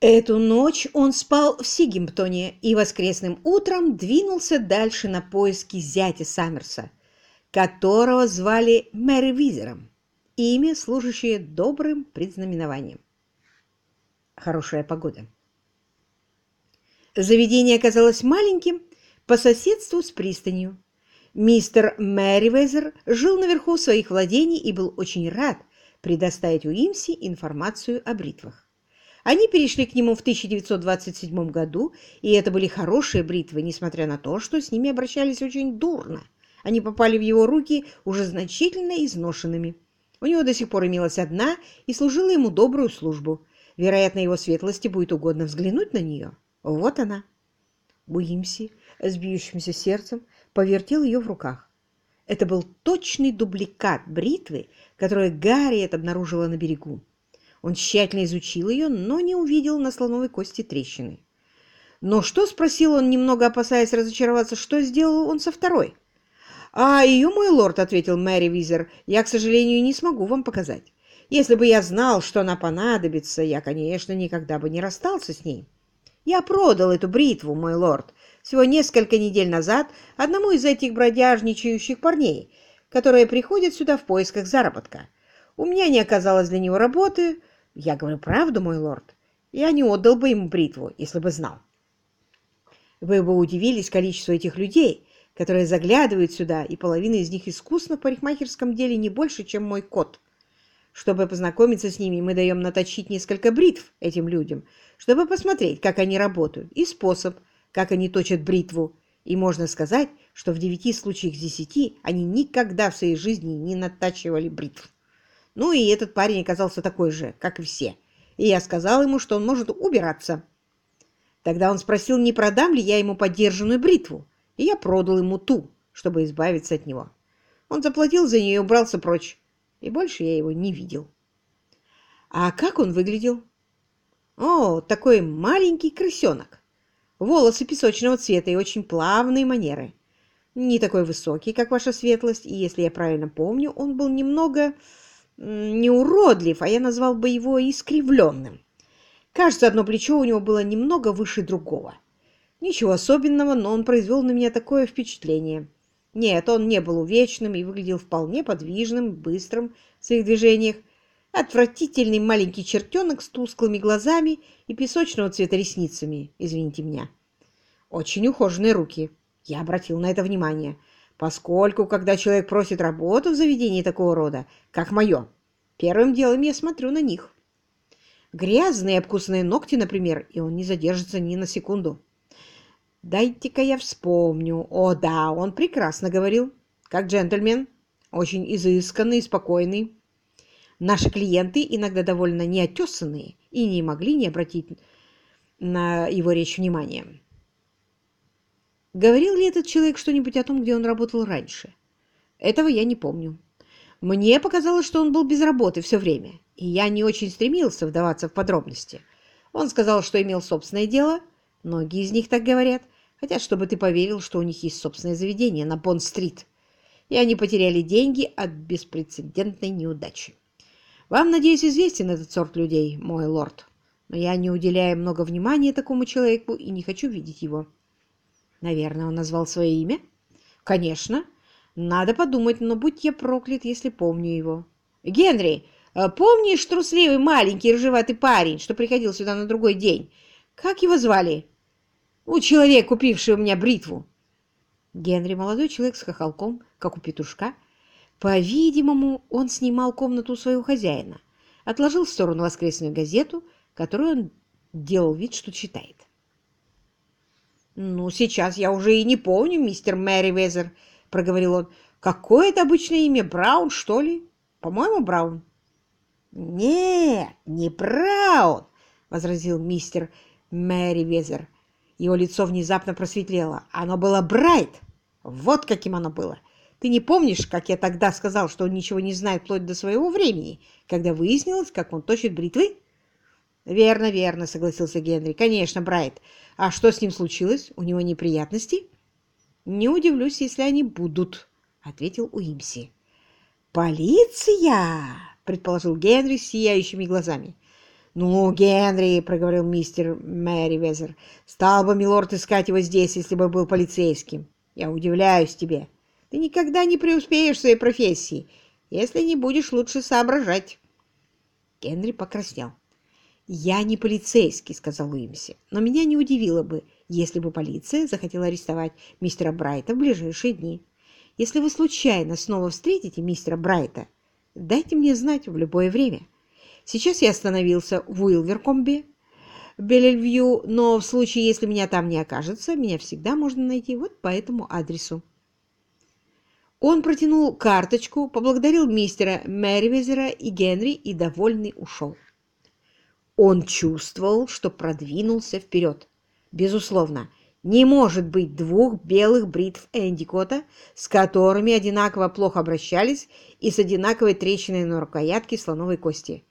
Эту ночь он спал в Сигимптоне и воскресным утром двинулся дальше на поиски зятя Саммерса, которого звали Мэри Визером, имя, служащее добрым предзнаменованием. Хорошая погода. Заведение оказалось маленьким по соседству с пристанью. Мистер Мэривезер жил наверху своих владений и был очень рад предоставить Уимси информацию о бритвах. Они перешли к нему в 1927 году, и это были хорошие бритвы, несмотря на то, что с ними обращались очень дурно. Они попали в его руки уже значительно изношенными. У него до сих пор имелась одна и служила ему добрую службу. Вероятно, его светлости будет угодно взглянуть на нее. Вот она. Уимси с бьющимся сердцем повертел ее в руках. Это был точный дубликат бритвы, которую Гарриет обнаружила на берегу. Он тщательно изучил ее, но не увидел на слоновой кости трещины. «Но что?» — спросил он, немного опасаясь разочароваться. «Что сделал он со второй?» «А ее, мой лорд», — ответил Мэри Визер, — «я, к сожалению, не смогу вам показать. Если бы я знал, что она понадобится, я, конечно, никогда бы не расстался с ней. Я продал эту бритву, мой лорд, всего несколько недель назад одному из этих бродяжничающих парней, которые приходят сюда в поисках заработка. У меня не оказалось для него работы, я говорю правду, мой лорд. Я не отдал бы ему бритву, если бы знал. Вы бы удивились количеству этих людей, которые заглядывают сюда, и половина из них искусна в парикмахерском деле не больше, чем мой кот. Чтобы познакомиться с ними, мы даем наточить несколько бритв этим людям, чтобы посмотреть, как они работают, и способ, как они точат бритву. И можно сказать, что в девяти случаях из десяти они никогда в своей жизни не натачивали бритв. Ну и этот парень оказался такой же, как и все. И я сказал ему, что он может убираться. Тогда он спросил, не продам ли я ему подержанную бритву, и я продал ему ту, чтобы избавиться от него. Он заплатил за нее и убрался прочь, и больше я его не видел. А как он выглядел? О, такой маленький крысенок. Волосы песочного цвета и очень плавные манеры. Не такой высокий, как ваша светлость, и, если я правильно помню, он был немного не уродлив, а я назвал бы его искривленным. Кажется, одно плечо у него было немного выше другого. Ничего особенного, но он произвел на меня такое впечатление. Нет, он не был увечным и выглядел вполне подвижным, быстрым в своих движениях. Отвратительный маленький чертенок с тусклыми глазами и песочного цвета ресницами, извините меня. Очень ухоженные руки. Я обратил на это внимание поскольку, когда человек просит работу в заведении такого рода, как мое, первым делом я смотрю на них. Грязные обкусанные ногти, например, и он не задержится ни на секунду. Дайте-ка я вспомню. О, да, он прекрасно говорил, как джентльмен, очень изысканный и спокойный. Наши клиенты иногда довольно неотесанные и не могли не обратить на его речь внимания. Говорил ли этот человек что-нибудь о том, где он работал раньше? Этого я не помню. Мне показалось, что он был без работы все время, и я не очень стремился вдаваться в подробности. Он сказал, что имел собственное дело, многие из них так говорят, хотят, чтобы ты поверил, что у них есть собственное заведение на Бонд-стрит, и они потеряли деньги от беспрецедентной неудачи. Вам, надеюсь, известен этот сорт людей, мой лорд, но я не уделяю много внимания такому человеку и не хочу видеть его. Наверное, он назвал свое имя? Конечно. Надо подумать, но будь я проклят, если помню его. Генри, э, помнишь трусливый маленький рыжеватый парень, что приходил сюда на другой день? Как его звали? У человека, купивший у меня бритву. Генри, молодой человек с хохолком, как у петушка. По-видимому, он снимал комнату у своего хозяина, отложил в сторону воскресную газету, которую он делал вид, что читает. «Ну, сейчас я уже и не помню, мистер Мэри Везер», — проговорил он. «Какое это обычное имя? Браун, что ли? По-моему, Браун». «Нет, не Браун», — возразил мистер Мэри Везер. Его лицо внезапно просветлело. Оно было Брайт. Вот каким оно было. Ты не помнишь, как я тогда сказал, что он ничего не знает вплоть до своего времени, когда выяснилось, как он точит бритвы? «Верно, верно», — согласился Генри. «Конечно, Брайт. А что с ним случилось? У него неприятности?» «Не удивлюсь, если они будут», — ответил Уимси. «Полиция!» — предположил Генри с сияющими глазами. «Ну, Генри», — проговорил мистер Мэривезер, — «стал бы милорд искать его здесь, если бы был полицейским. Я удивляюсь тебе. Ты никогда не преуспеешь в своей профессии, если не будешь лучше соображать». Генри покраснел. «Я не полицейский», — сказал Уимси, — «но меня не удивило бы, если бы полиция захотела арестовать мистера Брайта в ближайшие дни. Если вы случайно снова встретите мистера Брайта, дайте мне знать в любое время. Сейчас я остановился в Уилверкомбе, Беллевью, но в случае, если меня там не окажется, меня всегда можно найти вот по этому адресу. Он протянул карточку, поблагодарил мистера Мэривезера и Генри и, довольный, ушел. Он чувствовал, что продвинулся вперед. Безусловно, не может быть двух белых бритв Эндикота, с которыми одинаково плохо обращались и с одинаковой трещиной на рукоятке слоновой кости.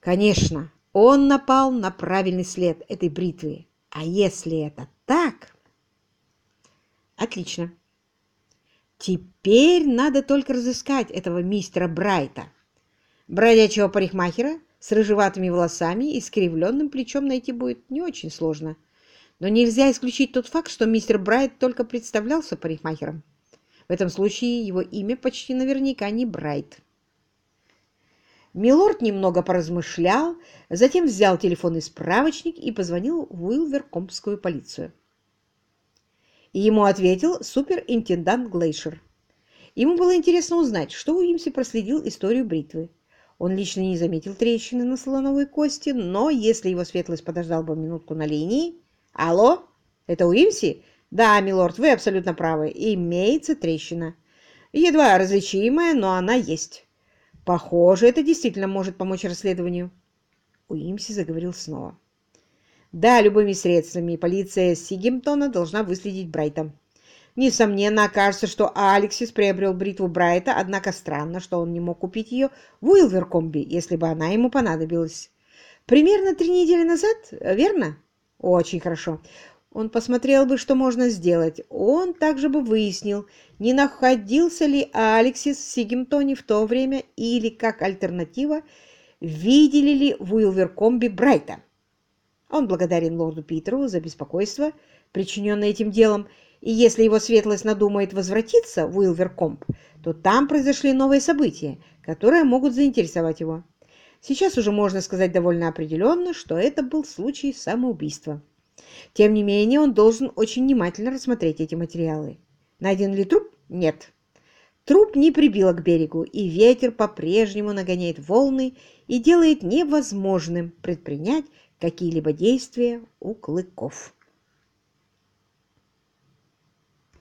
Конечно, он напал на правильный след этой бритвы. А если это так... Отлично. Теперь надо только разыскать этого мистера Брайта. Бродячего парикмахера с рыжеватыми волосами и скривленным плечом найти будет не очень сложно. Но нельзя исключить тот факт, что мистер Брайт только представлялся парикмахером. В этом случае его имя почти наверняка не Брайт. Милорд немного поразмышлял, затем взял телефонный справочник и позвонил в Уилверкомпскую полицию. Ему ответил суперинтендант Глейшер. Ему было интересно узнать, что Уимси проследил историю бритвы. Он лично не заметил трещины на слоновой кости, но если его светлость подождал бы минутку на линии, «Алло? Это Уимси?» «Да, милорд, вы абсолютно правы. Имеется трещина. Едва различимая, но она есть. Похоже, это действительно может помочь расследованию». Уимси заговорил снова. «Да, любыми средствами полиция Сигемтона должна выследить Брайта. Несомненно, окажется, что Алексис приобрел бритву Брайта, однако странно, что он не мог купить ее в Уилверкомби, если бы она ему понадобилась. Примерно три недели назад, верно?» Очень хорошо. Он посмотрел бы, что можно сделать. Он также бы выяснил, не находился ли Алексис в Сигемтоне в то время или, как альтернатива, видели ли в Уилверкомбе Брайта. Он благодарен лорду Питеру за беспокойство, причиненное этим делом, и если его светлость надумает возвратиться в Уилверкомб, то там произошли новые события, которые могут заинтересовать его. Сейчас уже можно сказать довольно определенно, что это был случай самоубийства. Тем не менее, он должен очень внимательно рассмотреть эти материалы. Найден ли труп? Нет. Труп не прибило к берегу, и ветер по-прежнему нагоняет волны и делает невозможным предпринять какие-либо действия у клыков.